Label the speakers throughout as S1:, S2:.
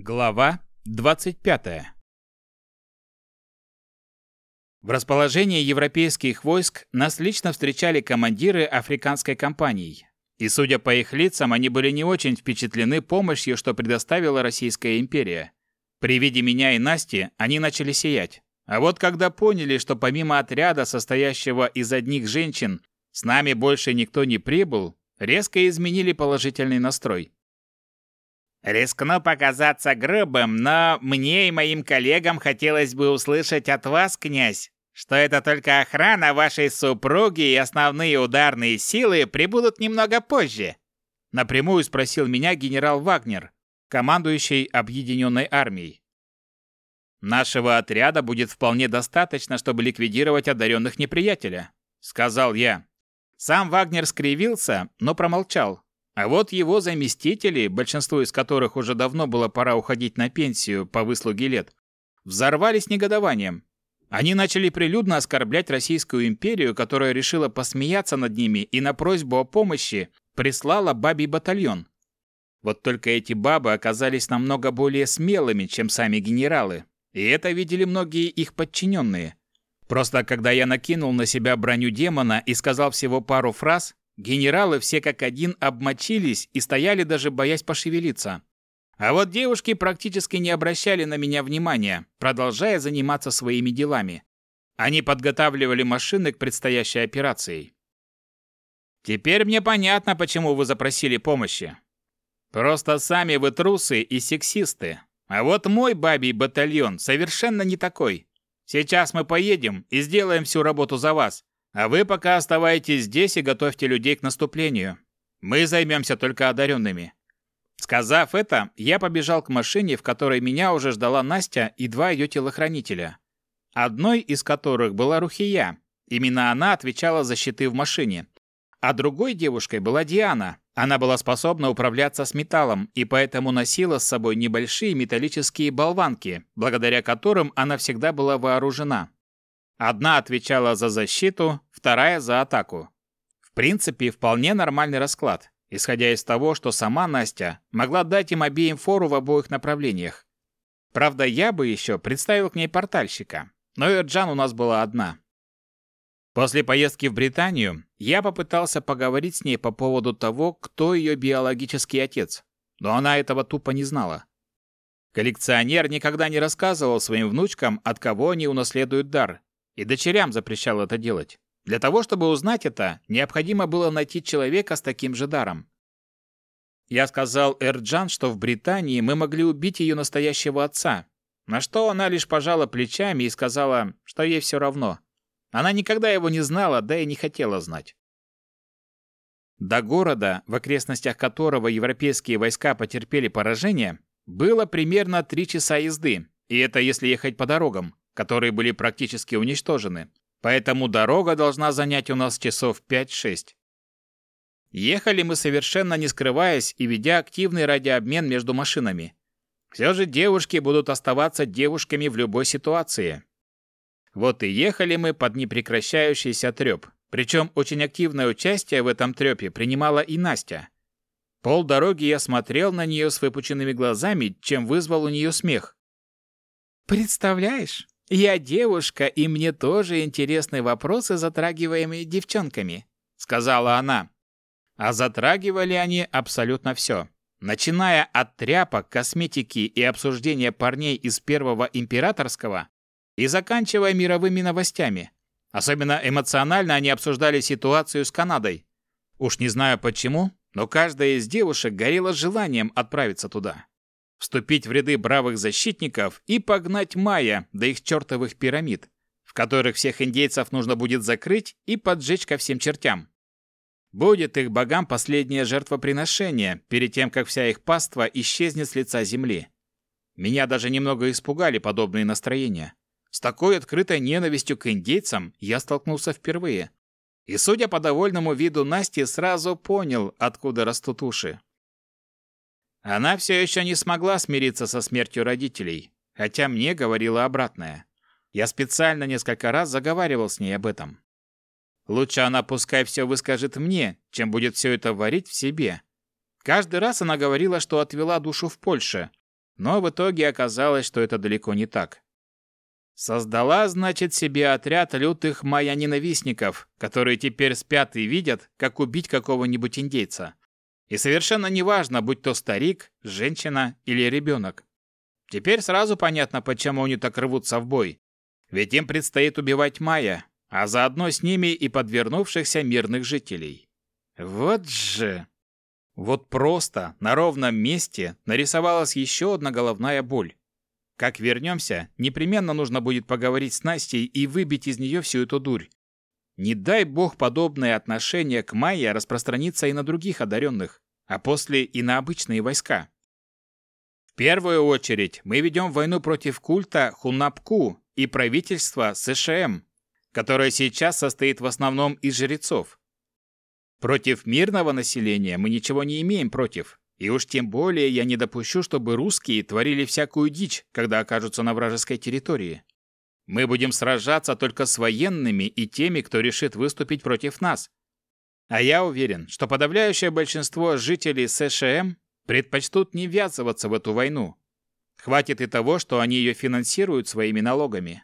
S1: Глава 25. В расположении европейских войск нас лично встречали командиры африканской компании. И судя по их лицам, они были не очень впечатлены помощью, что предоставила Российская империя. При виде меня и Насти они начали сиять. А вот когда поняли, что помимо отряда, состоящего из одних женщин, с нами больше никто не прибыл, резко изменили положительный настрой.
S2: Рискну показаться грубым, но мне и моим коллегам хотелось бы услышать от вас, князь, что это только охрана вашей супруги и основные ударные силы прибудут немного позже.
S1: Напрямую спросил меня генерал Вагнер, командующий объединенной армией. Нашего отряда будет вполне достаточно, чтобы ликвидировать одаренных неприятеля, сказал я. Сам Вагнер скривился, но промолчал, а вот его заместители, большинство из которых уже давно было пора уходить на пенсию по выслуге лет, взорвались негодованием. Они начали прилюдно оскорблять Российскую империю, которая решила посмеяться над ними и на просьбу о помощи прислала бабий батальон. Вот только эти бабы оказались намного более смелыми, чем сами генералы, и это видели многие их подчиненные. Просто когда я накинул на себя броню демона и сказал всего пару фраз, Генералы все как один обмочились и стояли даже боясь пошевелиться. А вот девушки практически не обращали на меня внимания, продолжая заниматься своими делами. Они подготавливали машины к предстоящей операции. Теперь мне понятно, почему вы запросили помощи. Просто сами вы трусы и сексисты. А вот мой бабий батальон совершенно не такой. Сейчас мы поедем и сделаем всю работу за вас. А вы пока оставайтесь здесь и готовьте людей к наступлению. Мы займемся только одаренными». Сказав это, я побежал к машине, в которой меня уже ждала Настя и два ее телохранителя. Одной из которых была Рухия. Именно она отвечала за щиты в машине. А другой девушкой была Диана. Она была способна управляться с металлом и поэтому носила с собой небольшие металлические болванки, благодаря которым она всегда была вооружена. Одна отвечала за защиту, вторая за атаку. В принципе, вполне нормальный расклад, исходя из того, что сама Настя могла дать им обеим фору в обоих направлениях. Правда, я бы еще представил к ней портальщика, но Эрджан у нас была одна. После поездки в Британию я попытался поговорить с ней по поводу того, кто ее биологический отец, но она этого тупо не знала. Коллекционер никогда не рассказывал своим внучкам, от кого они унаследуют дар, и дочерям запрещал это делать. Для того, чтобы узнать это, необходимо было найти человека с таким же даром. Я сказал Эрджан, что в Британии мы могли убить ее настоящего отца, на что она лишь пожала плечами и сказала, что ей все равно. Она никогда его не знала, да и не хотела знать. До города, в окрестностях которого европейские войска потерпели поражение, было примерно три часа езды, и это если ехать по дорогам которые были практически уничтожены. Поэтому дорога должна занять у нас часов 5-6. Ехали мы совершенно не скрываясь и ведя активный радиообмен между машинами. Все же девушки будут оставаться девушками в любой ситуации. Вот и ехали мы под непрекращающийся треп. Причем очень активное участие в этом трепе принимала и Настя. Пол дороги я смотрел на нее с выпученными глазами, чем вызвал у нее смех. «Представляешь, «Я девушка, и мне тоже интересны вопросы, затрагиваемые девчонками», — сказала она. А затрагивали они абсолютно все. Начиная от тряпок, косметики и обсуждения парней из первого императорского и заканчивая мировыми новостями. Особенно эмоционально они обсуждали ситуацию с Канадой. Уж не знаю почему, но каждая из девушек горела желанием отправиться туда вступить в ряды бравых защитников и погнать Майя до их чертовых пирамид, в которых всех индейцев нужно будет закрыть и поджечь ко всем чертям. Будет их богам последнее жертвоприношение, перед тем, как вся их паства исчезнет с лица земли. Меня даже немного испугали подобные настроения. С такой открытой ненавистью к индейцам я столкнулся впервые. И, судя по довольному виду Насти, сразу понял, откуда растут уши. Она все еще не смогла смириться со смертью родителей, хотя мне говорила обратное. Я специально несколько раз заговаривал с ней об этом. Лучше она пускай все выскажет мне, чем будет все это варить в себе. Каждый раз она говорила, что отвела душу в Польше, но в итоге оказалось, что это далеко не так. Создала, значит, себе отряд лютых майя-ненавистников, которые теперь спят и видят, как убить какого-нибудь индейца. И совершенно неважно, будь то старик, женщина или ребенок. Теперь сразу понятно, почему они так рвутся в бой. Ведь им предстоит убивать майя, а заодно с ними и подвернувшихся мирных жителей. Вот же! Вот просто на ровном месте нарисовалась еще одна головная боль. Как вернемся, непременно нужно будет поговорить с Настей и выбить из нее всю эту дурь. Не дай бог подобное отношение к Майе распространится и на других одаренных, а после и на обычные войска. В первую очередь мы ведем войну против культа Хунапку и правительства СШМ, которое сейчас состоит в основном из жрецов. Против мирного населения мы ничего не имеем против, и уж тем более я не допущу, чтобы русские творили всякую дичь, когда окажутся на вражеской территории. Мы будем сражаться только с военными и теми, кто решит выступить против нас. А я уверен, что подавляющее большинство жителей США предпочтут не ввязываться в эту войну. Хватит и того, что они ее финансируют своими налогами.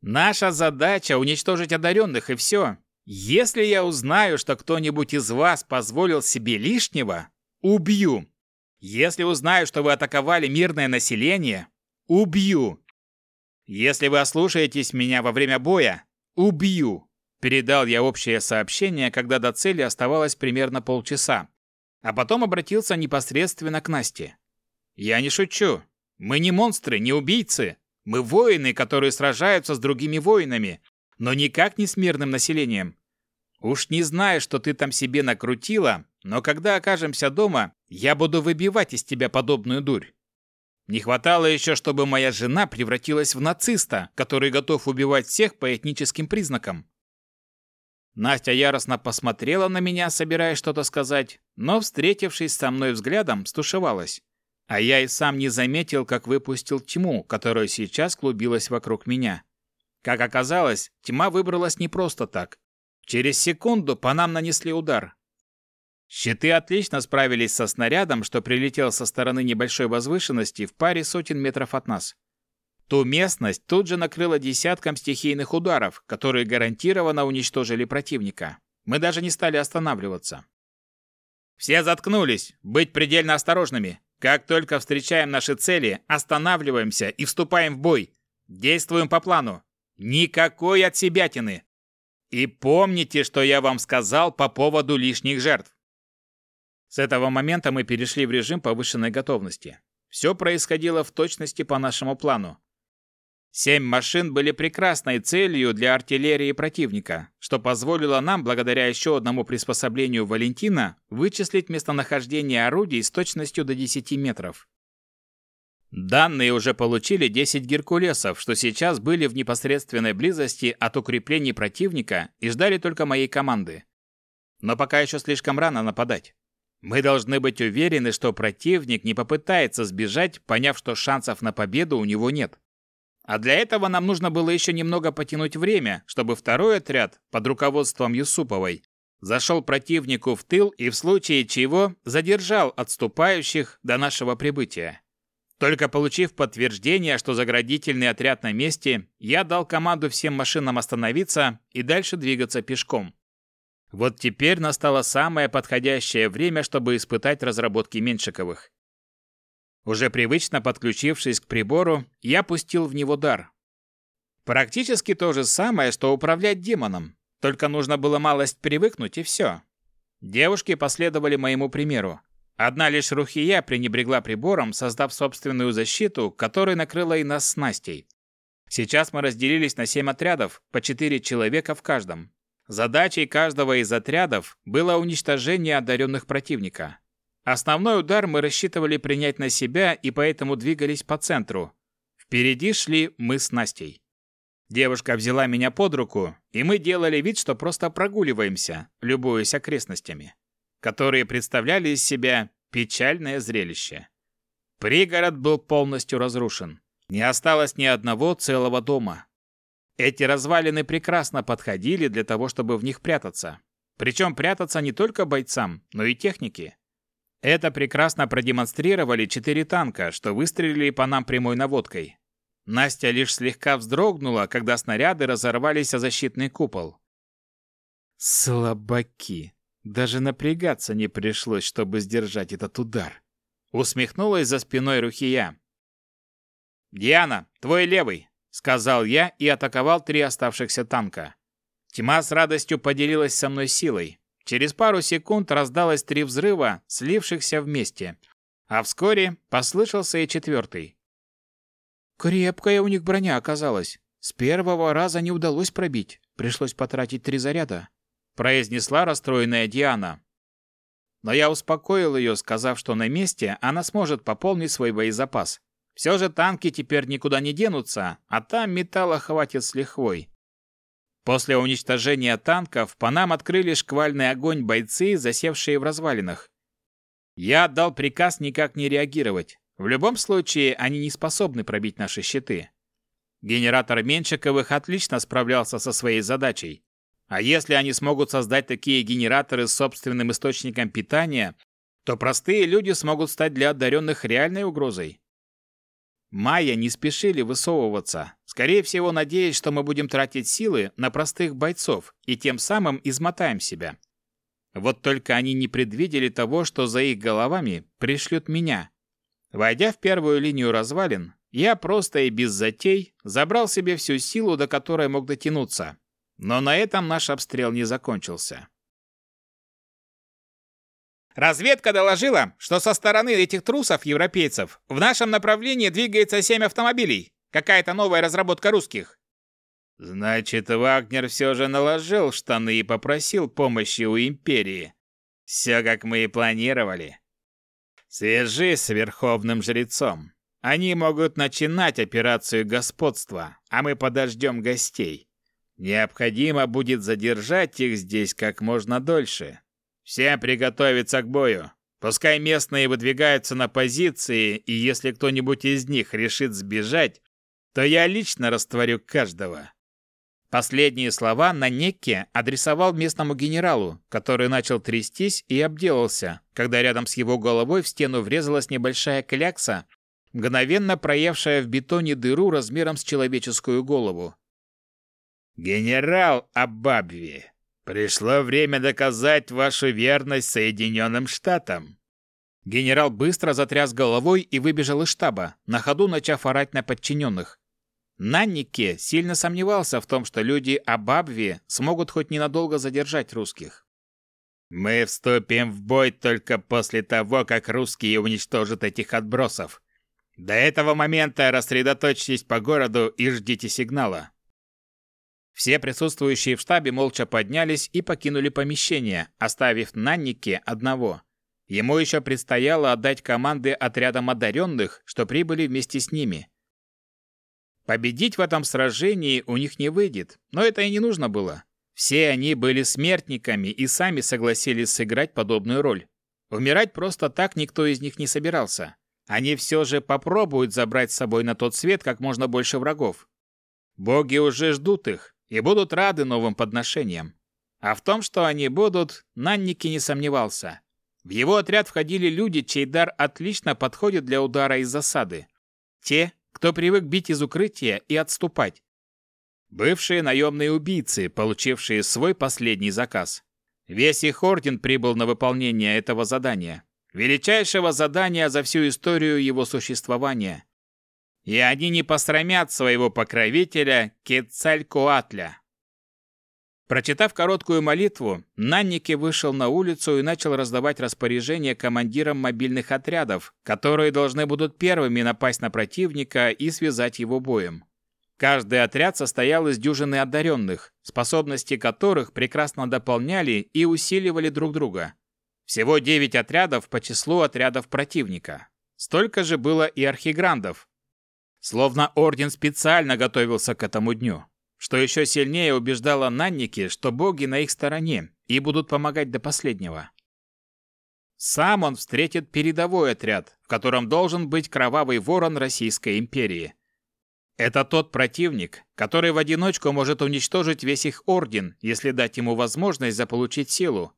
S1: Наша задача – уничтожить одаренных, и все. Если я узнаю, что кто-нибудь из вас позволил себе лишнего, Убью. Если узнаю, что вы атаковали мирное население, убью. Если вы ослушаетесь меня во время боя, убью. Передал я общее сообщение, когда до цели оставалось примерно полчаса, а потом обратился непосредственно к Насте. Я не шучу. Мы не монстры, не убийцы. Мы воины, которые сражаются с другими воинами, но никак не с мирным населением. Уж не знаю, что ты там себе накрутила, но когда окажемся дома, я буду выбивать из тебя подобную дурь. Не хватало еще, чтобы моя жена превратилась в нациста, который готов убивать всех по этническим признакам. Настя яростно посмотрела на меня, собираясь что-то сказать, но, встретившись со мной взглядом, стушевалась. А я и сам не заметил, как выпустил тьму, которая сейчас клубилась вокруг меня. Как оказалось, тьма выбралась не просто так. Через секунду по нам нанесли удар, Щиты отлично справились со снарядом, что прилетел со стороны небольшой возвышенности в паре сотен метров от нас. Ту местность тут же накрыла десятком стихийных ударов, которые гарантированно уничтожили противника. Мы даже не стали останавливаться. «Все заткнулись! Быть предельно осторожными! Как только встречаем наши цели, останавливаемся и вступаем в бой! Действуем по плану! Никакой отсебятины! И помните, что я вам сказал по поводу лишних жертв! С этого момента мы перешли в режим повышенной готовности. Все происходило в точности по нашему плану. Семь машин были прекрасной целью для артиллерии противника, что позволило нам, благодаря еще одному приспособлению Валентина, вычислить местонахождение орудий с точностью до 10 метров. Данные уже получили 10 геркулесов, что сейчас были в непосредственной близости от укреплений противника и ждали только моей команды. Но пока еще слишком рано нападать. Мы должны быть уверены, что противник не попытается сбежать, поняв, что шансов на победу у него нет. А для этого нам нужно было еще немного потянуть время, чтобы второй отряд под руководством Юсуповой зашел противнику в тыл и в случае чего задержал отступающих до нашего прибытия. Только получив подтверждение, что заградительный отряд на месте, я дал команду всем машинам остановиться и дальше двигаться пешком. Вот теперь настало самое подходящее время, чтобы испытать разработки Меньшиковых. Уже привычно подключившись к прибору, я пустил в него дар. Практически то же самое, что управлять демоном, только нужно было малость привыкнуть и все. Девушки последовали моему примеру. Одна лишь Рухия пренебрегла прибором, создав собственную защиту, которая накрыла и нас с Настей. Сейчас мы разделились на семь отрядов, по четыре человека в каждом. Задачей каждого из отрядов было уничтожение одаренных противника. Основной удар мы рассчитывали принять на себя и поэтому двигались по центру. Впереди шли мы с Настей. Девушка взяла меня под руку, и мы делали вид, что просто прогуливаемся, любуясь окрестностями, которые представляли из себя печальное зрелище. Пригород был полностью разрушен. Не осталось ни одного целого дома. Эти развалины прекрасно подходили для того, чтобы в них прятаться. Причем прятаться не только бойцам, но и технике. Это прекрасно продемонстрировали четыре танка, что выстрелили по нам прямой наводкой. Настя лишь слегка вздрогнула, когда снаряды разорвались о защитный купол. Слабаки. Даже напрягаться не пришлось, чтобы сдержать этот удар. Усмехнулась за спиной Рухия. «Диана, твой левый!» — сказал я и атаковал три оставшихся танка. Тьма с радостью поделилась со мной силой. Через пару секунд раздалось три взрыва, слившихся вместе. А вскоре послышался и четвертый. Крепкая у них броня оказалась. С первого раза не удалось пробить. Пришлось потратить три заряда произнесла расстроенная Диана. Но я успокоил ее, сказав, что на месте она сможет пополнить свой боезапас. Все же танки теперь никуда не денутся, а там металла хватит с лихвой. После уничтожения танков по нам открыли шквальный огонь бойцы, засевшие в развалинах. Я отдал приказ никак не реагировать. В любом случае, они не способны пробить наши щиты. Генератор Меншиковых отлично справлялся со своей задачей. А если они смогут создать такие генераторы с собственным источником питания, то простые люди смогут стать для одаренных реальной угрозой. Майя не спешили высовываться, скорее всего, надеясь, что мы будем тратить силы на простых бойцов и тем самым измотаем себя. Вот только они не предвидели того, что за их головами пришлют меня. Войдя в первую линию развалин, я просто и без затей забрал себе всю силу, до которой мог дотянуться, но на этом наш обстрел не закончился.
S2: Разведка доложила, что со стороны этих трусов, европейцев, в нашем направлении двигается семь автомобилей. Какая-то новая разработка русских.
S1: Значит, Вагнер все же наложил штаны и попросил помощи у Империи. Все, как мы и планировали. Свяжись с Верховным Жрецом. Они могут начинать операцию господства, а мы подождем гостей. Необходимо будет задержать их здесь как можно дольше. Всем приготовиться к бою. Пускай местные выдвигаются на позиции, и если кто-нибудь из них решит сбежать, то я лично растворю каждого. Последние слова на Некке адресовал местному генералу, который начал трястись и обделался, когда рядом с его головой в стену врезалась небольшая клякса, мгновенно проевшая в бетоне дыру размером с человеческую голову. «Генерал Абабви, пришло время доказать вашу верность Соединенным Штатам». Генерал быстро затряс головой и выбежал из штаба, на ходу начав орать на подчиненных. Наннике сильно сомневался в том, что люди Абабви смогут хоть ненадолго задержать русских. «Мы вступим в бой только после того, как русские уничтожат этих отбросов. До этого момента рассредоточьтесь по городу и ждите сигнала. Все присутствующие в штабе молча поднялись и покинули помещение, оставив Наннике одного. Ему еще предстояло отдать команды отрядам одаренных, что прибыли вместе с ними. Победить в этом сражении у них не выйдет, но это и не нужно было. Все они были смертниками и сами согласились сыграть подобную роль. Умирать просто так никто из них не собирался. Они все же попробуют забрать с собой на тот свет как можно больше врагов. Боги уже ждут их, и будут рады новым подношениям. А в том, что они будут, Нанники не сомневался. В его отряд входили люди, чей дар отлично подходит для удара из засады. Те, кто привык бить из укрытия и отступать. Бывшие наемные убийцы, получившие свой последний заказ. Весь их орден прибыл на выполнение этого задания. Величайшего задания за всю историю его существования и они не посрамят своего покровителя Кецалькоатля. Прочитав короткую молитву, Нанники вышел на улицу и начал раздавать распоряжения командирам мобильных отрядов, которые должны будут первыми напасть на противника и связать его боем. Каждый отряд состоял из дюжины одаренных, способности которых прекрасно дополняли и усиливали друг друга. Всего девять отрядов по числу отрядов противника. Столько же было и архиграндов, Словно орден специально готовился к этому дню. Что еще сильнее убеждало Нанники, что боги на их стороне и будут помогать до последнего. Сам он встретит передовой отряд, в котором должен быть кровавый ворон Российской империи. Это тот противник, который в одиночку может уничтожить весь их орден, если дать ему возможность заполучить силу.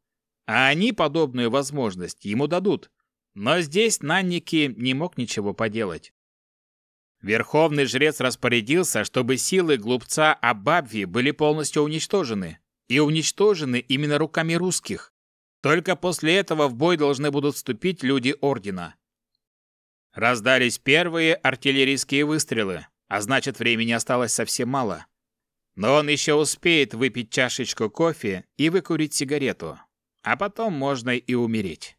S1: А они подобную возможность ему дадут, Но здесь Нанники не мог ничего поделать. Верховный жрец распорядился, чтобы силы глупца Абабви были полностью уничтожены. И уничтожены именно руками русских. Только после этого в бой должны будут вступить люди Ордена. Раздались первые артиллерийские выстрелы, а значит времени осталось совсем мало. Но он еще успеет выпить чашечку кофе и выкурить сигарету. А потом можно и умереть.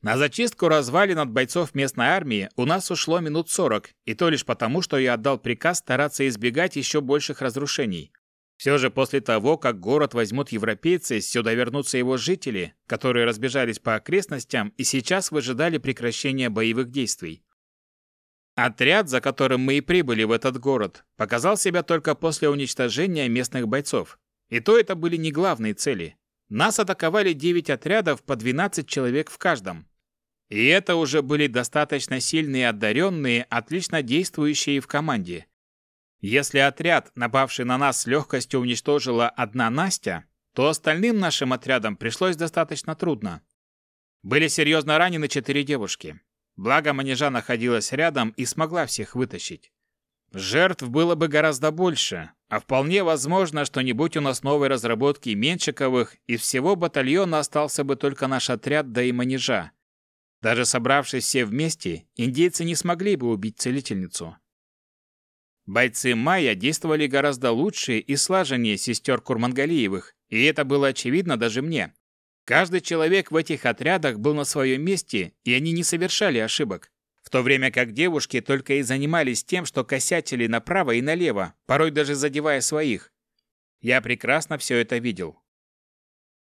S1: На зачистку развалин от бойцов местной армии у нас ушло минут сорок, и то лишь потому, что я отдал приказ стараться избегать еще больших разрушений. Все же после того, как город возьмут европейцы, сюда вернутся его жители, которые разбежались по окрестностям и сейчас выжидали прекращения боевых действий. Отряд, за которым мы и прибыли в этот город, показал себя только после уничтожения местных бойцов. И то это были не главные цели. Нас атаковали 9 отрядов по 12 человек в каждом. И это уже были достаточно сильные одаренные, отлично действующие в команде. Если отряд, напавший на нас с легкостью уничтожила одна Настя, то остальным нашим отрядам пришлось достаточно трудно. Были серьезно ранены четыре девушки. Благо, манежа находилась рядом и смогла всех вытащить. Жертв было бы гораздо больше, а вполне возможно, что не будь у нас новой разработки Менчиковых, из всего батальона остался бы только наш отряд да и манежа. Даже собравшись все вместе, индейцы не смогли бы убить целительницу. Бойцы Майя действовали гораздо лучше и слаженнее сестер Курмангалиевых, и это было очевидно даже мне. Каждый человек в этих отрядах был на своем месте, и они не совершали ошибок. В то время как девушки только и занимались тем, что косятили направо и налево, порой даже задевая своих. Я прекрасно все это видел.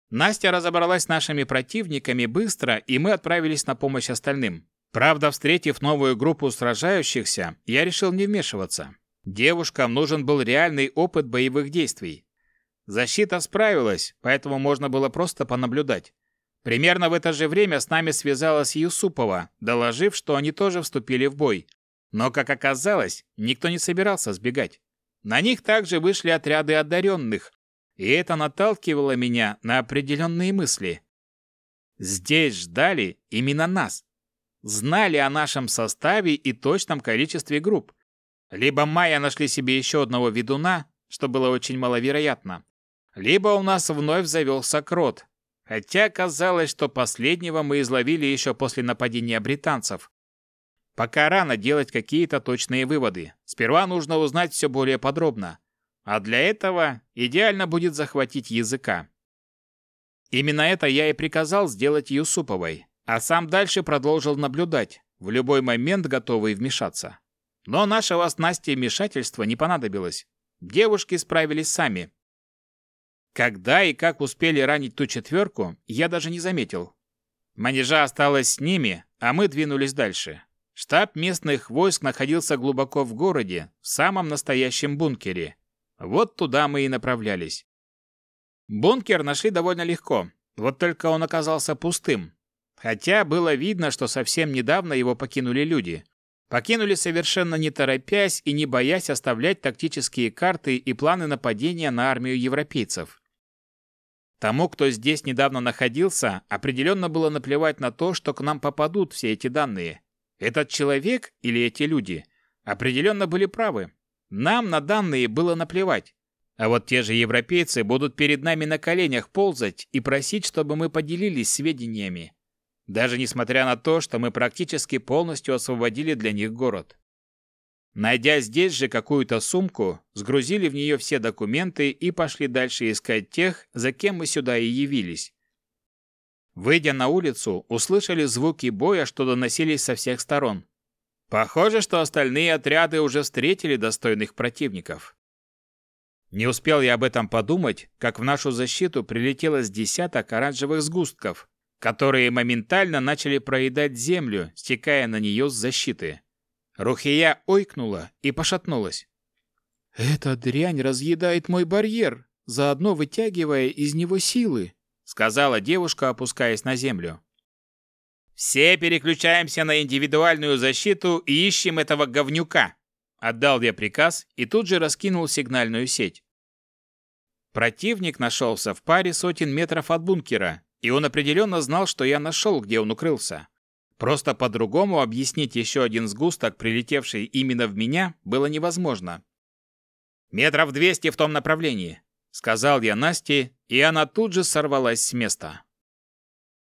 S1: Настя разобралась с нашими противниками быстро, и мы отправились на помощь остальным. Правда, встретив новую группу сражающихся, я решил не вмешиваться. Девушкам нужен был реальный опыт боевых действий. Защита справилась, поэтому можно было просто понаблюдать. Примерно в это же время с nami связалась Юсупова, доложив, что они тоже вступили в бой. Но, как оказалось, никто не собирался сбегать. На них также вышли отряды одаренных, и это наталкивало меня на определенные мысли. Здесь ждали именно нас. Знали о нашем составе и точном количестве групп. Либо майя нашли себе еще одного ведуна, что было очень маловероятно, либо у нас вновь завелся крот, хотя казалось, что последнего мы изловили еще после нападения британцев. Пока рано делать какие-то точные выводы. Сперва нужно узнать все более подробно. А для этого идеально будет захватить языка. Именно это я и приказал сделать Юсуповой, а сам дальше продолжил наблюдать, в любой момент готовый вмешаться. Но нашего с Настей вмешательства не понадобилось. Девушки справились сами. Когда и как успели ранить ту четверку, я даже не заметил. Манежа осталась с ними, а мы двинулись дальше. Штаб местных войск находился глубоко в городе, в самом настоящем бункере. Вот туда мы и направлялись. Бункер нашли довольно легко, вот только он оказался пустым. Хотя было видно, что совсем недавно его покинули люди. Покинули совершенно не торопясь и не боясь оставлять тактические карты и планы нападения на армию европейцев. Тому, кто здесь недавно находился, определенно было наплевать на то, что к нам попадут все эти данные. Этот человек или эти люди определенно были правы. Нам на данные было наплевать. А вот те же европейцы будут перед нами на коленях ползать и просить, чтобы мы поделились сведениями. Даже несмотря на то, что мы практически полностью освободили для них город. Найдя здесь же какую-то сумку, сгрузили в нее все документы и пошли дальше искать тех, за кем мы сюда и явились. Выйдя на улицу, услышали звуки боя, что доносились со всех сторон. Похоже, что остальные отряды уже встретили достойных противников. Не успел я об этом подумать, как в нашу защиту прилетело с десяток оранжевых сгустков, которые моментально начали проедать землю, стекая на нее с защиты. Рухия ойкнула и пошатнулась. «Эта дрянь разъедает мой барьер, заодно вытягивая из него силы», сказала девушка, опускаясь на землю. «Все переключаемся на индивидуальную защиту и ищем этого говнюка», отдал я приказ и тут же раскинул сигнальную сеть. Противник нашелся в паре сотен метров от бункера, и он определенно знал, что я нашел, где он укрылся. Просто по-другому объяснить еще один сгусток, прилетевший именно в меня, было невозможно. «Метров двести в том направлении», — сказал я Насте, и она тут же сорвалась с места.